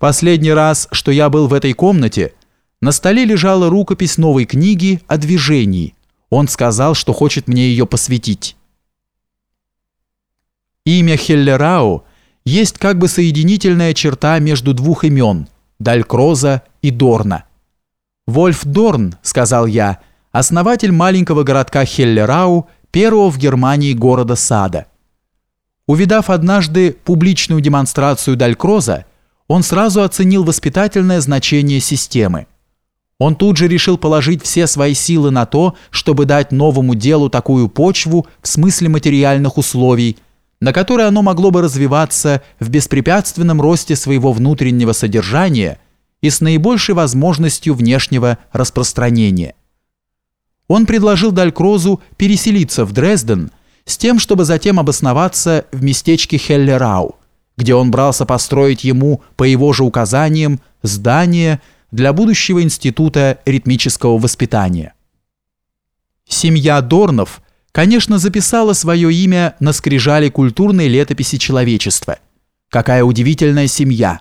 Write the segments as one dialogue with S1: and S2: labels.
S1: последний раз, что я был в этой комнате, на столе лежала рукопись новой книги о движении. Он сказал, что хочет мне ее посвятить. Имя Хеллерау есть как бы соединительная черта между двух имен – Далькроза и Дорна. Вольф Дорн, сказал я, основатель маленького городка Хеллерау, первого в Германии города сада. Увидав однажды публичную демонстрацию Далькроза, он сразу оценил воспитательное значение системы. Он тут же решил положить все свои силы на то, чтобы дать новому делу такую почву в смысле материальных условий, на которой оно могло бы развиваться в беспрепятственном росте своего внутреннего содержания и с наибольшей возможностью внешнего распространения. Он предложил Далькрозу переселиться в Дрезден с тем, чтобы затем обосноваться в местечке Хеллерау, где он брался построить ему, по его же указаниям, здание – для будущего института ритмического воспитания. Семья Дорнов, конечно, записала свое имя на скрижале культурной летописи человечества. Какая удивительная семья!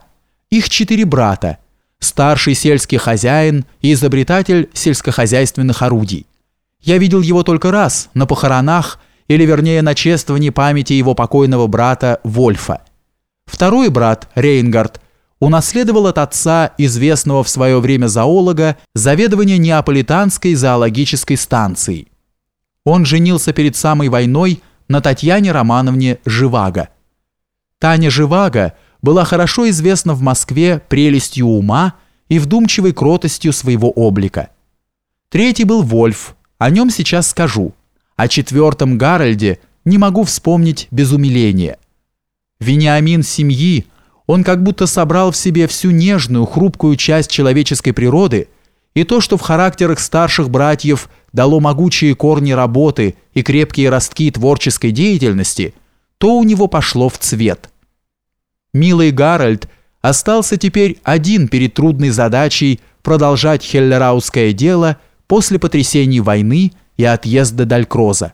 S1: Их четыре брата, старший сельский хозяин и изобретатель сельскохозяйственных орудий. Я видел его только раз, на похоронах, или вернее на чествовании памяти его покойного брата Вольфа. Второй брат, Рейнгард, унаследовал от отца, известного в свое время зоолога, заведование Неаполитанской зоологической станции. Он женился перед самой войной на Татьяне Романовне Живаго. Таня Живаго была хорошо известна в Москве прелестью ума и вдумчивой кротостью своего облика. Третий был Вольф, о нем сейчас скажу. О четвертом Гарольде не могу вспомнить без умиления. Вениамин семьи – он как будто собрал в себе всю нежную, хрупкую часть человеческой природы и то, что в характерах старших братьев дало могучие корни работы и крепкие ростки творческой деятельности, то у него пошло в цвет. Милый Гарольд остался теперь один перед трудной задачей продолжать хеллерауское дело после потрясений войны и отъезда Далькроза.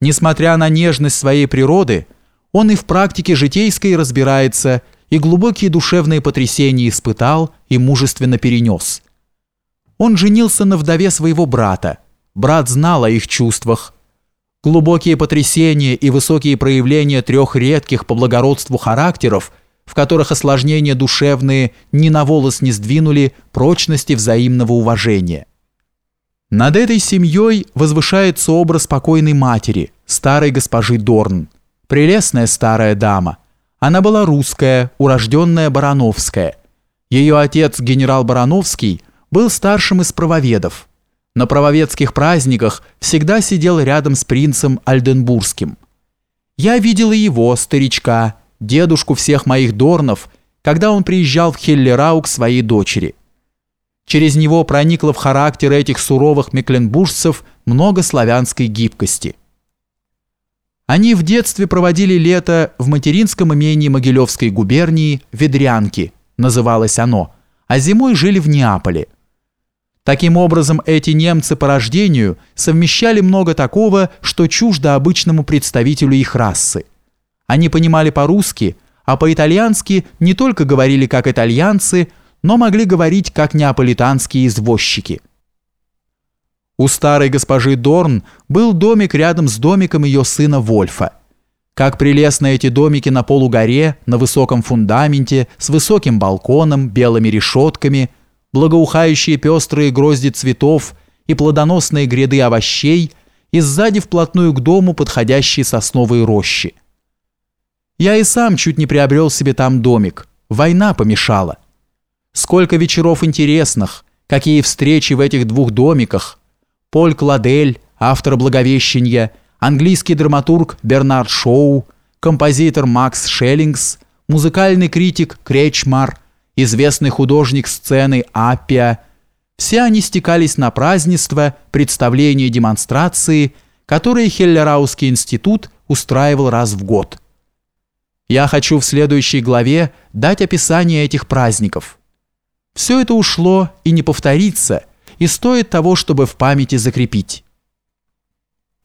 S1: Несмотря на нежность своей природы, он и в практике житейской разбирается, и глубокие душевные потрясения испытал и мужественно перенес. Он женился на вдове своего брата. Брат знал о их чувствах. Глубокие потрясения и высокие проявления трех редких по благородству характеров, в которых осложнения душевные ни на волос не сдвинули прочности взаимного уважения. Над этой семьей возвышается образ спокойной матери, старой госпожи Дорн. Прелестная старая дама. Она была русская, урожденная Барановская. Ее отец, генерал Барановский, был старшим из правоведов. На правоведских праздниках всегда сидел рядом с принцем Альденбургским. Я видел и его, старичка, дедушку всех моих Дорнов, когда он приезжал в Хеллерау к своей дочери. Через него проникло в характер этих суровых мекленбуржцев много славянской гибкости – они в детстве проводили лето в материнском имении Могилевской губернии Ведрянки, называлось оно, а зимой жили в Неаполе. Таким образом, эти немцы по рождению совмещали много такого, что чуждо обычному представителю их расы. Они понимали по-русски, а по-итальянски не только говорили как итальянцы, но могли говорить как неаполитанские извозчики – у старой госпожи Дорн был домик рядом с домиком ее сына Вольфа. Как прелестны эти домики на полугоре, на высоком фундаменте, с высоким балконом, белыми решетками, благоухающие пестрые грозди цветов и плодоносные гряды овощей, и сзади вплотную к дому подходящие сосновые рощи. Я и сам чуть не приобрел себе там домик. Война помешала. Сколько вечеров интересных, какие встречи в этих двух домиках – Поль Кладель, автор «Благовещения», английский драматург Бернард Шоу, композитор Макс Шеллингс, музыкальный критик Кречмар, известный художник сцены Аппия. Все они стекались на празднества, представления и демонстрации, которые Хеллераусский институт устраивал раз в год. Я хочу в следующей главе дать описание этих праздников. Все это ушло и не повторится – и стоит того, чтобы в памяти закрепить.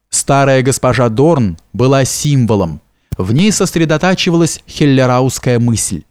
S1: Старая госпожа Дорн была символом, в ней сосредотачивалась хеллерауская мысль.